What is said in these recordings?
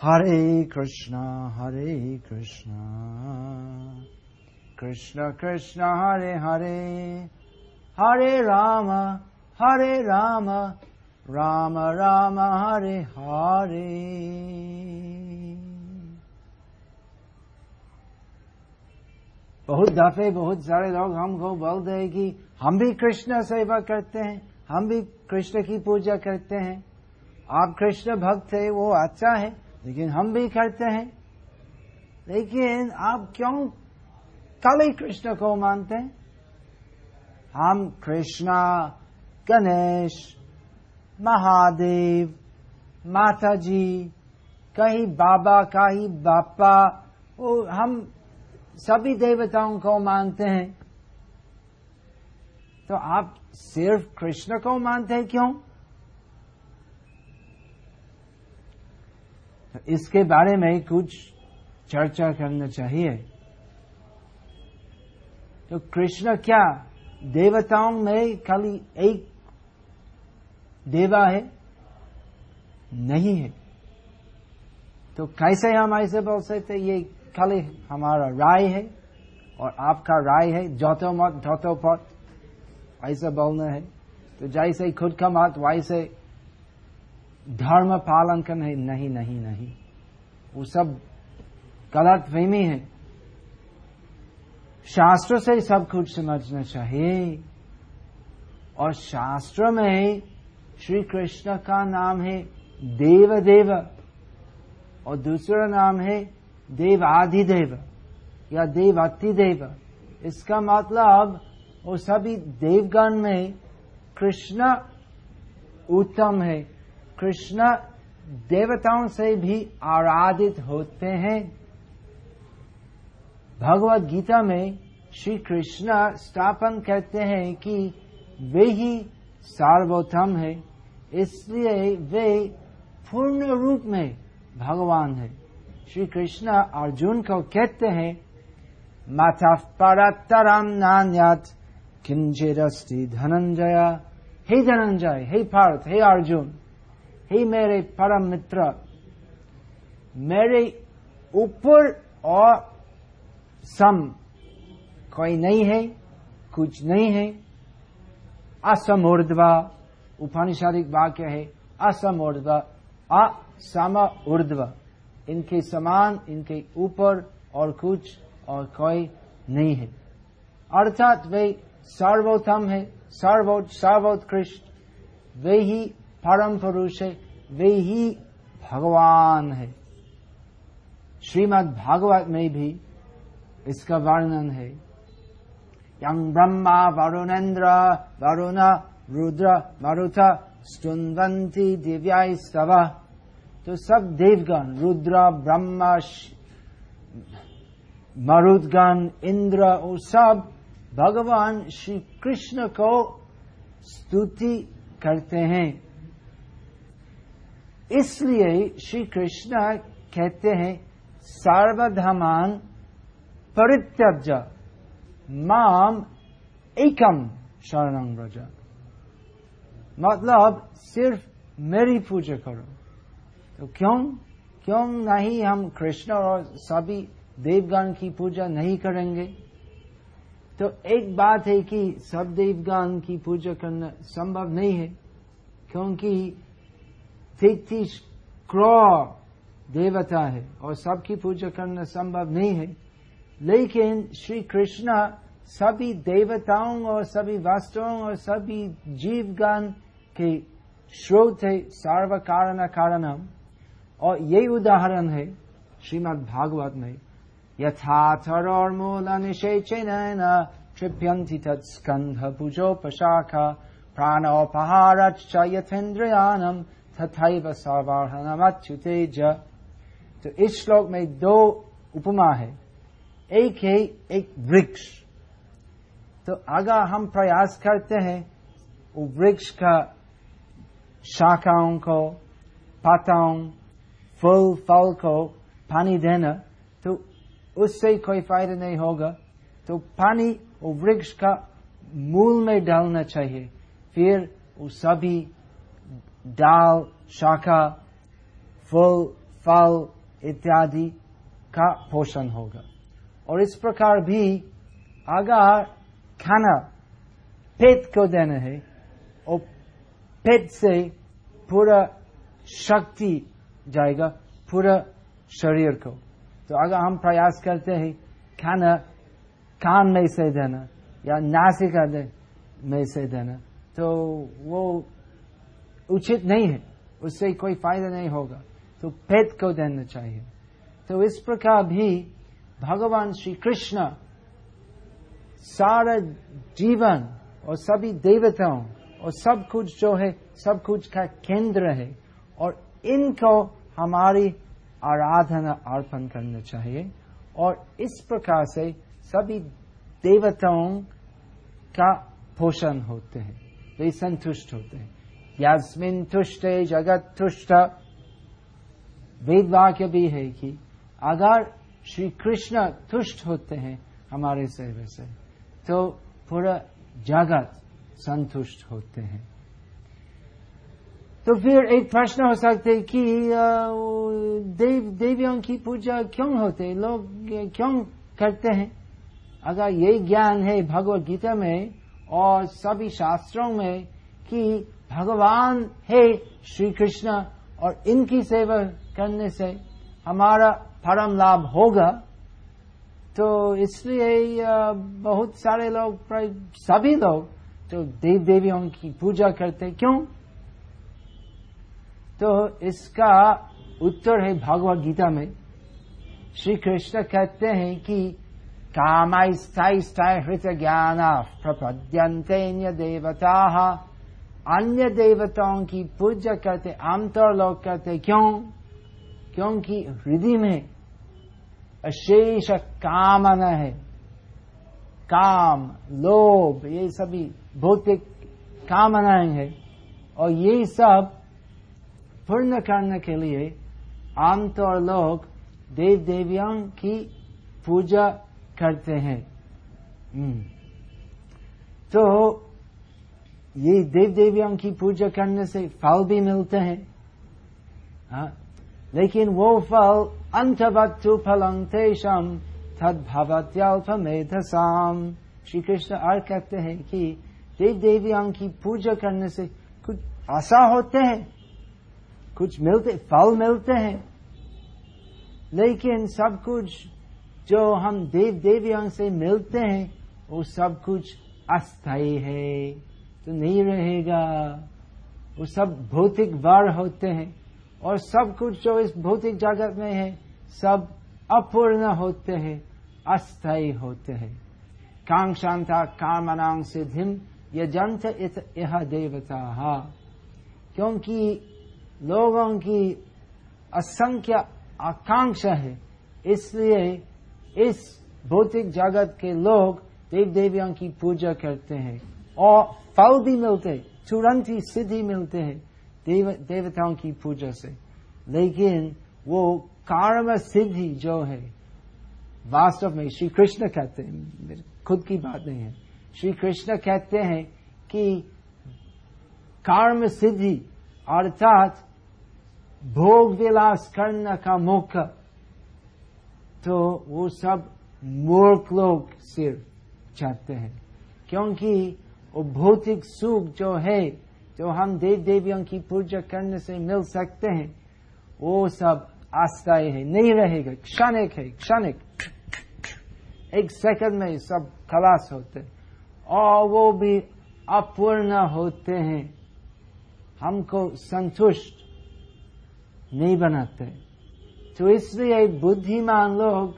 Hare Krishna, Hare Krishna, Krishna Krishna, Hare Hare, Hare Rama, Hare Rama, Rama Rama, Hare Hare. बहुत दफे बहुत सारे लोग हमको बोलते हैं कि हम भी कृष्ण सेवा करते हैं हम भी कृष्ण की पूजा करते हैं आप कृष्ण भक्त है वो अच्छा है लेकिन हम भी करते हैं, लेकिन आप क्यों काली कृष्ण को मानते हैं? हम कृष्णा, गणेश, महादेव माता जी कहीं बाबा, कहीं बापा वो हम सभी देवताओं को मानते हैं। तो आप सिर्फ़ कृष्ण को मानते हैं क्यों? तो इसके बारे में कुछ चर्चा करना चाहिए। तो कृष्ण क्या देवताओं में खाली एक देवा है? नहीं है। तो कैसे हम ऐसे बोल सकते ये खाली हमारा राय है और आपका राय है, जोतो मत धोतो पत, ऐसा बोलना है। तो जैसे खुद का मत, वैसे धर्म पालन करना है नहीं नहीं नहीं। वो सब गलत फहमी है। शास्त्र से ही सब कुछ समझना चाहिए। और शास्त्र में श्री कृष्ण का नाम है देव देव और दूसरा नाम है देव आधिदेव या देव देव इसका मतलब वो सभी देवगण में कृष्ण उत्तम है। कृष्ण देवताओं से भी आराधित होते हैं। भगवत गीता में श्री कृष्ण स्थापन कहते हैं कि वे ही सार्वोत्तम है, इसलिए वे पूर्ण रूप में भगवान है। श्री कृष्ण अर्जुन को कहते हैं, माता परतरम नान्यात किंचिदस्ति धनंजय हे धनंजय हे पार्थ हे अर्जुन हे मेरे परम मित्र मेरे ऊपर और सम कोई नहीं है, कुछ नहीं है। असम असमूर्धवा, उपनिषदिक वाक्य है असम असमूर्धवा। असम ऊर्ध्व इनके समान, इनके ऊपर और कुछ और कोई नहीं है। अर्थात वे सर्वोत्तम है, सर्वोच्च, सर्वोत्कृष्ट। वे ही परम पुरुष है, वे ही भगवान है। श्रीमद् भागवत में भी इसका वर्णन है। यंग ब्रह्मा वरुणेन्द्र, वरुण, रुद्र मरुथ स्तुन्वंती दिव्या स्तव। तो सब देवगण, रुद्र, ब्रह्मा मरुदगण, इंद्र और सब भगवान श्री कृष्ण को स्तुति करते हैं। इसलिए श्री कृष्ण कहते हैं, सार्वधमान परित्यज माम एकम शरण व्रज। मतलब सिर्फ़ मेरी पूजा करो। तो क्यों? क्यों नहीं हम कृष्ण और सभी देवगण की पूजा नहीं करेंगे? तो एक बात है कि सब देवगण की पूजा करना संभव नहीं है, क्योंकि तैतीस क्रोर देवता है और सबकी पूजा करना संभव नहीं है। लेकिन श्री कृष्ण सभी देवताओं और सभी वस्तुओं और सभी जीवगण के स्रोत है सर्व कारण कारणम। और यही उदाहरण है श्रीमद् भागवत में। यथाथर यथाथरोर्मूल निषेचन तृप्यंति तत्स्कंध भुजोपशाखा प्राणोपहार यथेन्द्रयानम तथा सर्वाहनमच्युतेज तो इस श्लोक में दो उपमा है एक है एक वृक्ष तो अगर हम प्रयास करते हैं वृक्ष का शाखाओं को पाताओं फूल फल को पानी देना तो उससे कोई फ़ायदा नहीं होगा तो पानी वृक्ष का मूल में डालना चाहिए फिर वो सभी डाल शाखा, फूल, फल इत्यादि का पोषण होगा। और इस प्रकार भी अगर खाना पेट को देना है और पेट से पूरा शक्ति जाएगा, पूरा शरीर को। तो अगर हम प्रयास करते हैं, खाना कान में से देना या नासिका में से देना। तो वो उचित नहीं है। उससे कोई फ़ायदा नहीं होगा। तो पेट को देना चाहिए। तो इस प्रकार भी भगवान श्री कृष्ण सारा जीवन और सभी देवताओं और सब कुछ जो है, सब कुछ का केंद्र है और इनको हमारी आराधना अर्पण करना चाहिए और इस प्रकार से सभी देवताओं का पोषण होते हैं। वे संतुष्ट होते हैं। यास्मिन तुष्ट जगत तुष्ट वेद वाक्य भी है कि अगर श्री कृष्ण तुष्ट होते हैं हमारे सेवे से तो पूरा जगत संतुष्ट होते हैं। तो फिर एक प्रश्न हो सकते कि देव, देवियों की पूजा क्यों होते लोग क्यों करते हैं? अगर ये ज्ञान है भगवत गीता में और सभी शास्त्रों में कि भगवान है श्री कृष्ण और इनकी सेवा करने से हमारा परम लाभ होगा। तो इसलिए बहुत सारे लोग सभी लोग तो देव देवियों की पूजा करते क्यों? तो इसका उत्तर है भगवत गीता में। श्री कृष्ण कहते हैं कि कामाई स्थायी स्थायी हृत ज्ञान प्रपद्यंते देवता अन्य देवताओं की पूजा करते, आमतौर लोग करते क्यों? क्योंकि हृदय में अशेष कामना है। काम, लोभ, ये सभी भौतिक कामनाएँ हैं। और ये सब पूर्ण करने के लिए आमतौर लोग देव देवियों की पूजा करते हैं। हम्म। तो ये देव देवियों की पूजा करने से फल भी मिलते हैं। हाँ, लेकिन वो फल अंतवत्तु फलं तेषम तद भवत्यल्पमेधसाम श्री कृष्ण और कहते हैं कि देव देवियों की पूजा करने से कुछ आशा होते हैं कुछ मिलते फल मिलते हैं। लेकिन सब कुछ जो हम देव देवियों से मिलते हैं वो सब कुछ अस्थायी है। तो नहीं रहेगा। वो सब भौतिक वर होते हैं और सब कुछ जो इस भौतिक जगत में है, सब अपूर्ण होते हैं, अस्थायी होते हैं। कांक्षांता कामनांग सिद्धिम यजंत यह देवता। क्योंकि लोगों की असंख्य आकांक्षा है, इसलिए इस भौतिक जगत के लोग देव देवियों की पूजा करते हैं। और फल भी मिलते तुरंत ही सिद्धि मिलते हैं देव, देवताओं की पूजा से। लेकिन वो कर्म सिद्धि जो है वास्तव में श्री कृष्ण कहते हैं खुद की बात नहीं है। श्री कृष्ण कहते हैं कि कर्म सिद्धि अर्थात भोग विलास करने का मौका तो वो सब मूर्ख लोग सिर्फ़ चाहते हैं। क्योंकि वो भौतिक सुख जो है, जो हम देव देवियों की पूजा करने से मिल सकते हैं, वो सब अस्थायी है, नहीं रहेगा। क्षणिक है, क्षणिक। एक सेकंड में सब खलास होते और वो भी अपूर्ण होते हैं। हमको संतुष्ट नहीं बनाते। तो इसलिए बुद्धिमान लोग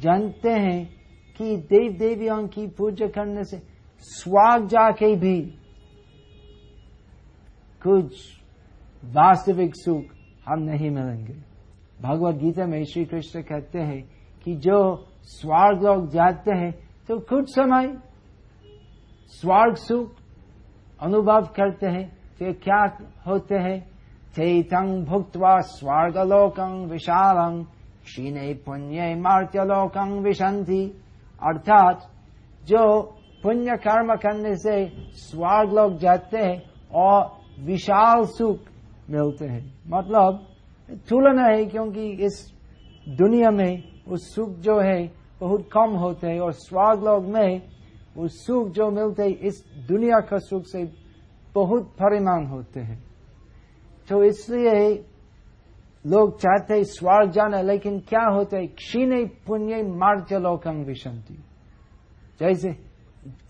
जानते हैं कि देव देवियों की पूजा करने से स्वाग जाके भी कुछ वास्तविक सुख हम नहीं मिलेंगे। भगवत गीता में श्री कृष्ण कहते हैं कि जो स्वर्ग लोग जाते हैं तो कुछ समय स्वर्ग सुख अनुभव करते हैं फिर क्या होते हैं? चैतं भुक्त्वा स्वर्गलोकं विशालं क्षीण पुण्य मार्त्यलोकं विशंति अर्थात जो पुण्य कर्म करने से स्वर्ग लोग जाते हैं और विशाल सुख मिलते हैं। मतलब तुलना है क्योंकि इस दुनिया में वो सुख जो है बहुत कम होते हैं और स्वाग लोग में वो सुख जो मिलते हैं, इस दुनिया का सुख से बहुत परिमाण होते हैं। तो इसलिए लोग चाहते हैं स्वर्ग जाना, लेकिन क्या होता है? क्षीण पुण्य मार्ग लोकंग विशंति। जैसे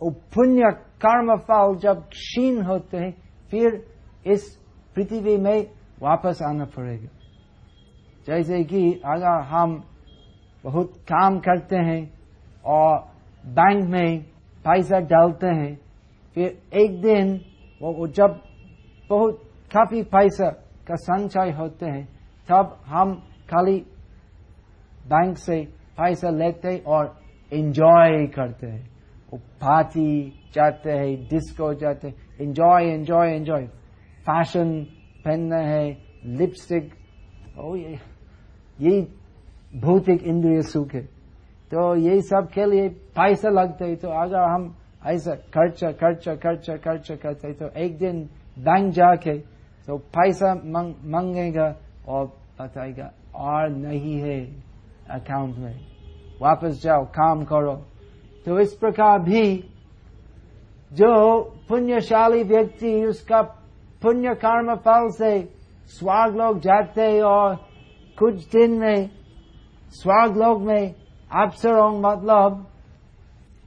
पुण्य कर्म फल जब क्षीण होते हैं, फिर इस पृथ्वी में वापस आना पड़ेगा। जैसे कि अगर हम बहुत काम करते हैं और बैंक में पैसा डालते हैं, फिर एक दिन वो जब बहुत काफ़ी पैसा का संचय होते हैं, तब हम खाली बैंक से पैसा लेते और एंजॉय करते हैं। वो पार्टी जाते हैं डिस्को जाते हैं। एंजॉय एंजॉय एंजॉय फ़ैशन पहनना है लिपस्टिक ओ ये यही भौतिक इंद्रिय सुख है। तो यही सब के लिए पैसा लगता है। तो अगर हम ऐसा खर्चा खर्चा खर्चा खर्चा करते तो एक दिन बैंक जाके तो पैसा मांगेगा और बताएगा, और नहीं है अकाउंट में। वापस जाओ, काम करो। तो इस प्रकार भी जो पुण्यशाली व्यक्ति, उसका पुण्य कर्म फल से स्वाग लोग जाते और कुछ दिन में स्वाग लोग में अप्सरों मतलब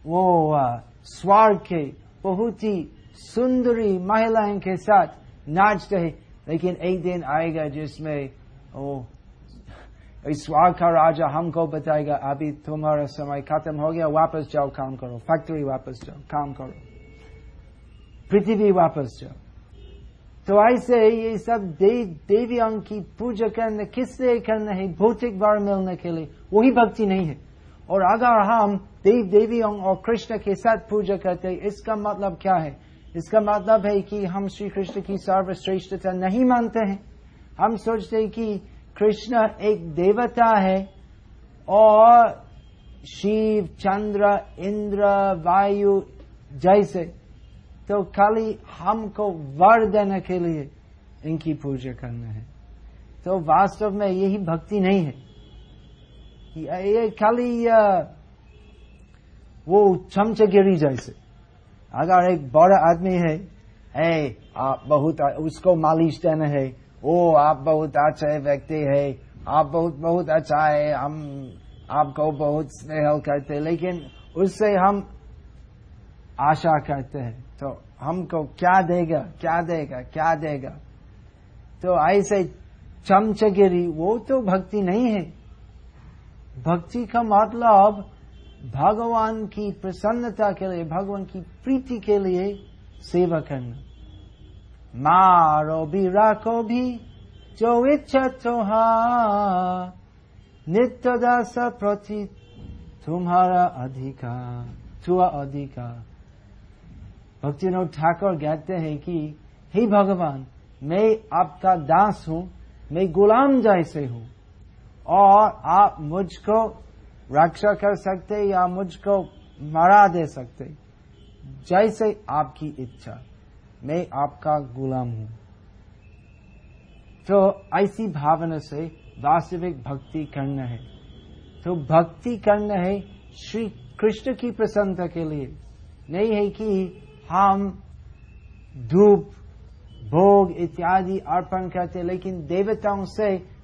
वो स्वर्ग के बहुत ही सुंदरी महिलाएँ के साथ नाचते हैं। लेकिन एक दिन आएगा जिसमें ओ स्वर्ग का राजा हमको बताएगा अभी तुम्हारा समय खत्म हो गया वापस जाओ काम करो फैक्ट्री वापस जाओ काम करो पृथ्वी वापस जाओ तो ऐसे ये सब देव देवियों की पूजा करने किससे करना है भौतिक बार मिलने के लिए वही भक्ति नहीं है और अगर हम देव देवियों और कृष्ण के साथ पूजा करते इसका मतलब क्या है इसका मतलब है कि हम श्री कृष्ण की सर्वश्रेष्ठता नहीं मानते हैं हम सोचते हैं कि कृष्ण एक देवता है और शिव चंद्र इंद्र वायु जैसे। तो खाली हमको वर देने के लिए इनकी पूजा करना है। तो वास्तव में यही भक्ति नहीं है। ये खाली वो चमचगिरी जैसे। अगर एक बड़ा आदमी है ए, आप बहुत उसको मालिश देना है ओ, आप बहुत अच्छा व्यक्ति है। आप बहुत बहुत अच्छा है। हम आपको बहुत स्नेह करते लेकिन उससे हम आशा करते हैं। तो हमको क्या देगा? क्या देगा? क्या देगा? तो ऐसे चमचगिरी, वो तो भक्ति नहीं है। भक्ति का मतलब भगवान की प्रसन्नता के लिए, भगवान की प्रीति के लिए सेवा करना। मारो भी राखो भी, जो इच्छा तो नित्य दास प्रति तुम्हारा अधिकार, तुआ अधिकार। भक्तिनोद ठाकुर कहते हैं कि, हे भगवान, मैं आपका दास हूँ, मैं गुलाम जैसे हूँ, और आप मुझको रक्षा कर सकते या मुझको मरा दे सकते, जैसे आपकी इच्छा। मैं आपका गुलाम हूँ। तो ऐसी भावना से वास्तविक भक्ति करना है। तो भक्ति करना है श्री कृष्ण की प्रसन्नता के लिए। नहीं है कि हम धूप, भोग इत्यादि अर्पण करते, लेकिन देवताओं से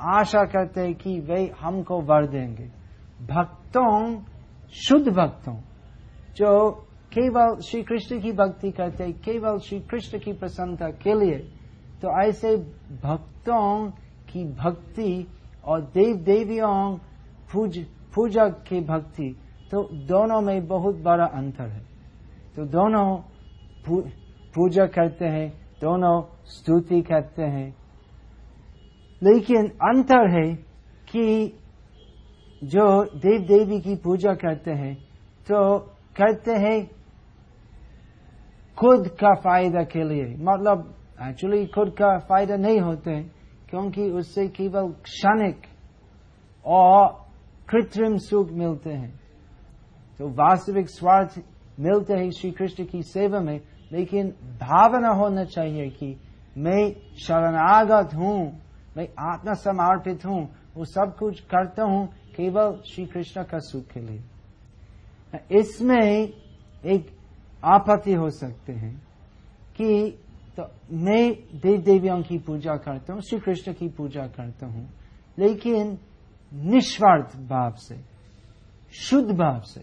आशा करते हैं कि वे हमको वर देंगे। भक्तों, शुद्ध भक्तों, जो केवल श्री कृष्ण की भक्ति करते केवल श्री कृष्ण की प्रसन्नता के लिए तो ऐसे भक्तों की भक्ति और देव देवियों पूज, पूजा की भक्ति तो दोनों में बहुत बड़ा अंतर है। तो दोनों पूजा करते हैं दोनों स्तुति करते हैं। लेकिन अंतर है कि जो देव देवी की पूजा करते हैं तो करते हैं खुद का फ़ायदा के लिए। मतलब एक्चुअली खुद का फ़ायदा नहीं होते क्योंकि उससे केवल क्षणिक और कृत्रिम सुख मिलते हैं। तो वास्तविक स्वार्थ मिलते हैं श्री कृष्ण की सेवा में, लेकिन भावना होना चाहिए कि मैं शरणागत हूँ, मैं आत्मा समर्पित हूँ, वो सब कुछ करता हूँ केवल श्री कृष्ण का सुख के लिए। इसमें एक आपत्ति हो सकते हैं कि तो मैं देव देवियों की पूजा करता हूँ श्री कृष्ण की पूजा करता हूँ, लेकिन निस्वार्थ भाव से, शुद्ध भाव से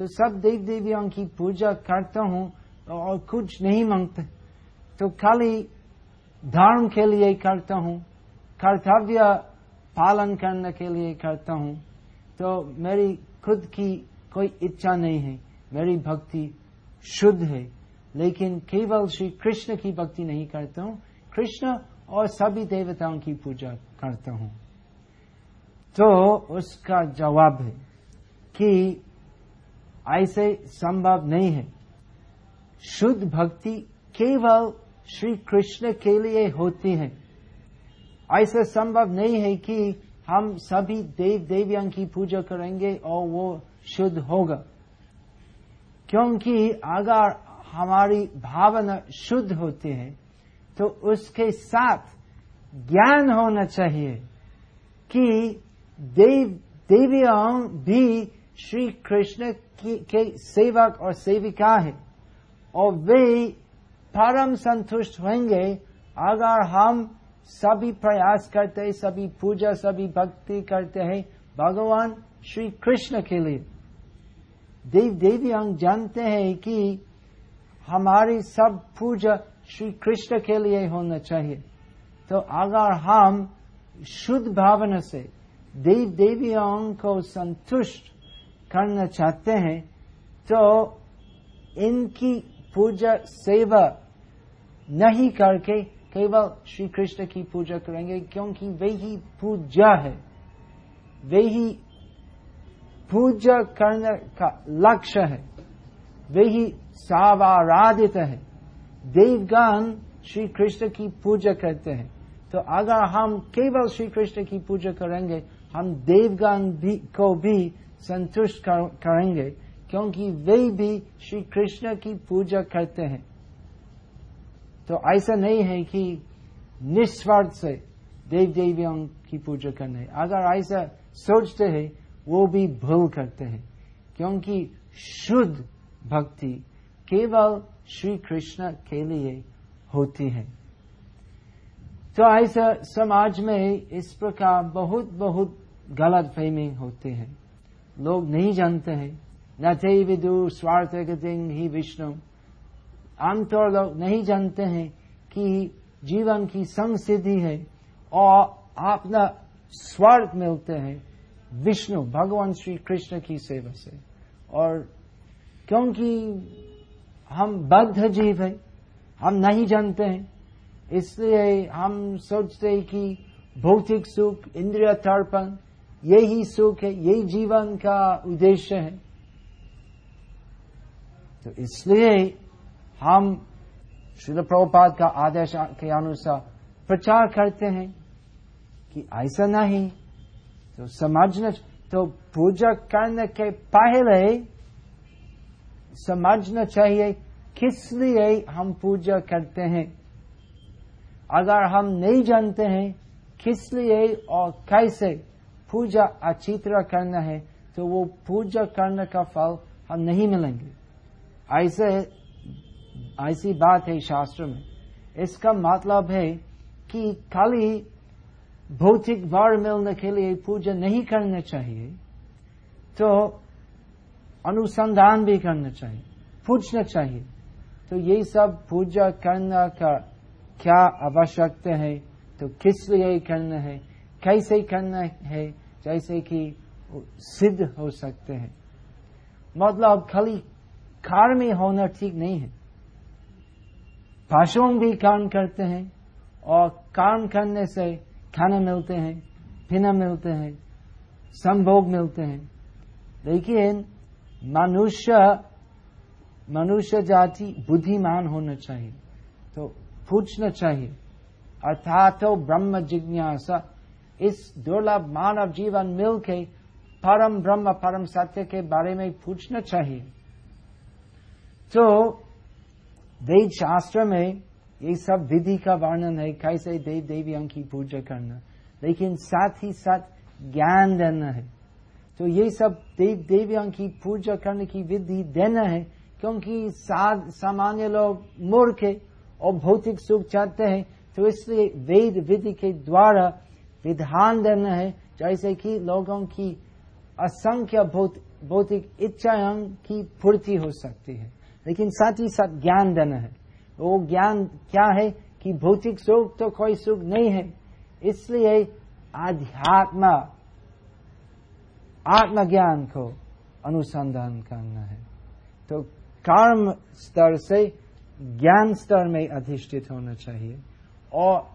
तो सब देव देवियों की पूजा करता हूँ और कुछ नहीं मांगते। तो खाली धर्म के लिए करता हूँ, कर्तव्य पालन करने के लिए करता हूँ। तो मेरी खुद की कोई इच्छा नहीं है, मेरी भक्ति शुद्ध है। लेकिन केवल श्री कृष्ण की भक्ति नहीं करता हूँ। कृष्ण और सभी देवताओं की पूजा करता हूँ। तो उसका जवाब है कि ऐसे संभव नहीं है। शुद्ध भक्ति केवल श्री कृष्ण के लिए होती है। ऐसा संभव नहीं है कि हम सभी देव देवियों की पूजा करेंगे और वो शुद्ध होगा। क्योंकि अगर हमारी भावना शुद्ध होती है तो उसके साथ ज्ञान होना चाहिए कि देव, देवियों भी श्री कृष्ण के सेवक और सेविका है, और वे परम संतुष्ट होंगे अगर हम सभी प्रयास करते हैं, सभी पूजा, सभी भक्ति करते हैं भगवान श्री कृष्ण के लिए। देव देवी अंग जानते हैं कि हमारी सब पूजा श्री कृष्ण के लिए होना चाहिए। तो अगर हम शुद्ध भावना से देव देवियों को संतुष्ट करना चाहते हैं तो इनकी पूजा सेवा नहीं करके केवल श्री कृष्ण की पूजा करेंगे, क्योंकि वही पूजा है। वही पूजा करने का लक्ष्य है। वही सावाराधित है। देवगण श्री कृष्ण की पूजा करते हैं। तो अगर हम केवल श्री कृष्ण की पूजा करेंगे, हम देवगण भी को भी संतुष्ट करेंगे, क्योंकि वे भी श्री कृष्ण की पूजा करते हैं। तो ऐसा नहीं है कि निस्वार्थ से देव देवियों की पूजा करना है। अगर ऐसा सोचते हैं वो भी भूल करते हैं, क्योंकि शुद्ध भक्ति केवल श्री कृष्ण के लिए होती है। तो ऐसा समाज में इस प्रकार बहुत बहुत गलत फहमी होते हैं। लोग नहीं जानते हैं। न थे विदु स्वार्थ ही विष्णु। आमतौर लोग नहीं जानते हैं कि जीवन की संग सिद्धि है और अपना स्वार्थ मिलते हैं। विष्णु, भगवान श्री कृष्ण की सेवा से। और क्योंकि हम बद्ध जीव है, हम नहीं जानते हैं, इसलिए हम सोचते हैं कि भौतिक सुख, इंद्रिय तर्पण, यही सुख है, यही जीवन का उद्देश्य है। तो इसलिए हम श्रील प्रभुपाद का आदेश के अनुसार प्रचार करते हैं कि ऐसा नहीं तो समझना तो पूजा करने के पहले समझना चाहिए, किस लिए हम पूजा करते हैं? अगर हम नहीं जानते हैं किस लिए और कैसे पूजा अच्छी तरह करना है तो वो पूजा करने का फल हम नहीं मिलेंगे। ऐसे, ऐसी बात है शास्त्र में। इसका मतलब है कि खाली भौतिक वर मिलने के लिए पूजा नहीं करना चाहिए तो अनुसंधान भी करना चाहिए, पूछना चाहिए। तो ये सब पूजा करना का क्या आवश्यकता है? तो किस लिए करना है? कैसे करना है? जैसे कि सिद्ध हो सकते हैं। मतलब खाली कार में होना ठीक नहीं है। पशुओं भी काम करते हैं और काम करने से खाना मिलते हैं, पीना मिलते हैं, संभोग मिलते हैं। लेकिन मनुष्य मनुष्य जाति बुद्धिमान होना चाहिए तो पूछना चाहिए, अर्थात ब्रह्म जिज्ञासा, इस दुर्लभ मानव जीवन मिल के परम ब्रह्म, परम सत्य के बारे में पूछना चाहिए। तो वेद शास्त्र में ये सब विधि का वर्णन है, कैसे देव देवियों की पूजा करना। लेकिन साथ ही साथ ज्ञान देना है। तो ये सब देव देवियों की पूजा करने की विधि देना है, क्योंकि सामान्य लोग मूर्ख है और भौतिक सुख चाहते हैं तो इसलिए वेद विधि के द्वारा विधान देना है, जैसे कि लोगों की असंख्य भौतिक इच्छाएँ की पूर्ति हो सकती है। लेकिन साथ ही साथ ज्ञान देना है। वो ज्ञान क्या है कि भौतिक सुख तो कोई सुख नहीं है। इसलिए आध्यात्म, आत्मज्ञान को अनुसंधान करना है। तो कर्म स्तर से ज्ञान स्तर में अधिष्ठित होना चाहिए। और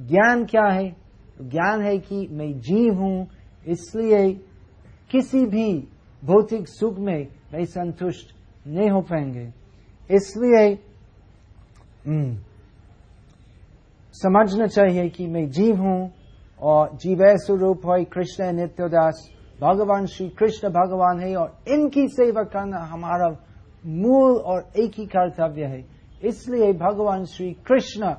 ज्ञान क्या है? ज्ञान है कि मैं जीव हूँ, इसलिए किसी भी भौतिक सुख में मैं संतुष्ट नहीं हो पाएँगे। इसलिए समझना चाहिए कि मैं जीव हूँ और जीव स्वरूप है, कृष्ण नित्योदास, भगवान श्री कृष्ण भगवान है और इनकी सेवा करना हमारा मूल और एक ही कर्तव्य है। इसलिए भगवान श्री कृष्ण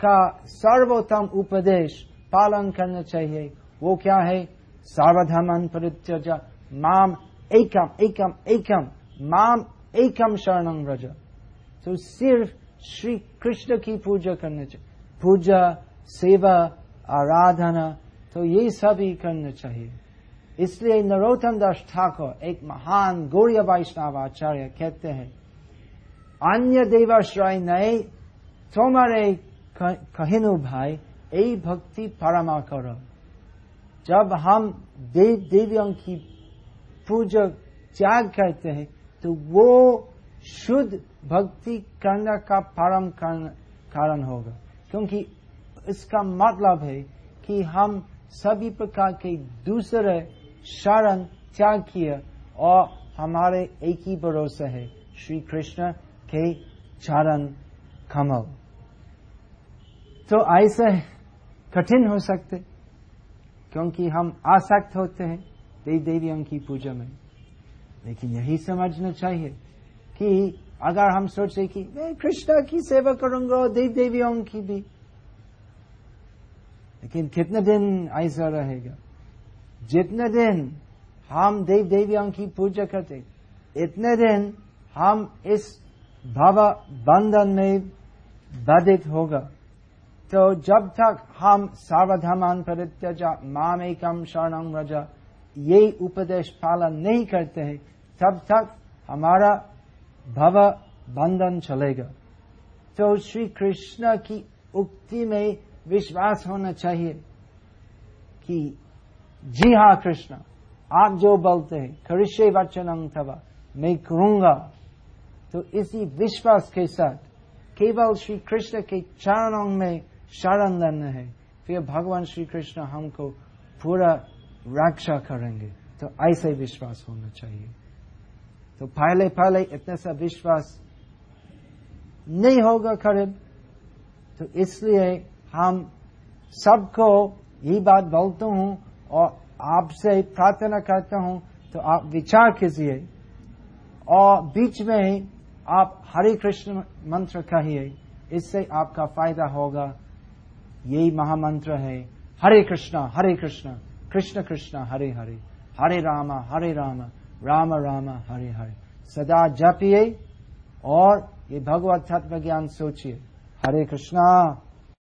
का सर्वोत्तम उपदेश पालन करना चाहिए। वो क्या है? सार्वधर्मन परित्यज माम एकम एकम एकम माम एकम शरणं रज तो सिर्फ़ श्री कृष्ण की पूजा करना चाहिए। पूजा, सेवा, आराधना तो ये सभी करना चाहिए। इसलिए नरोत्तम दास ठाकुर एक महान गौरी वैष्णव आचार्य कहते हैं, अन्य देवाश्रय नए तुम्हारे कहनु भाई এই भक्ति परमा कर। जब हम देव, देवियों की पूजा त्याग करते हैं तो वो शुद्ध भक्ति करने का परम कारण होगा। क्योंकि इसका मतलब है कि हम सभी प्रकार के दूसरे शरण त्याग किए और हमारे एक ही भरोसा है। श्री कृष्ण के चरण कमल। तो ऐसे कठिन हो सकते, क्योंकि हम आसक्त होते हैं देव देवियों की पूजा में। लेकिन यही समझना चाहिए कि अगर हम सोचे कि, मैं कृष्ण की सेवा करूँगा और देव देवियों की भी। लेकिन कितने दिन ऐसा रहेगा? जितने दिन हम देव देवियों की पूजा करते, इतने दिन हम इस भव बंधन में बाधित होगा। तो जब तक हम सार्वधमान परित्यजा माम एकम शरणम रजा ये उपदेश पालन नहीं करते हैं, तब तक हमारा भव बंधन चलेगा तो श्री कृष्ण की उक्ति में विश्वास होना चाहिए कि जी हाँ कृष्ण आप जो बोलते हैं करिष्य वचन थवा मैं करूँगा तो इसी विश्वास के साथ केवल श्री कृष्ण के चरणों में शरण लेना है फिर भगवान श्री कृष्ण हमको पूरा रक्षा करेंगे तो ऐसे विश्वास होना चाहिए तो पहले पहले इतने सा विश्वास नहीं होगा करीब। तो इसलिए हम सबको यही बात बोलता हूँ और आपसे प्रार्थना करता हूँ तो आप विचार कीजिए और बीच में आप हरे कृष्ण मंत्र कहिए, इससे आपका फ़ायदा होगा। यही महामंत्र है, हरे कृष्णा हरे कृष्णा, कृष्ण कृष्ण, हरे हरे हरे राम हरे राम। राम राम हरे हरे सदा जपिए और ये भगवत तत्व ज्ञान सोचिए हरे कृष्णा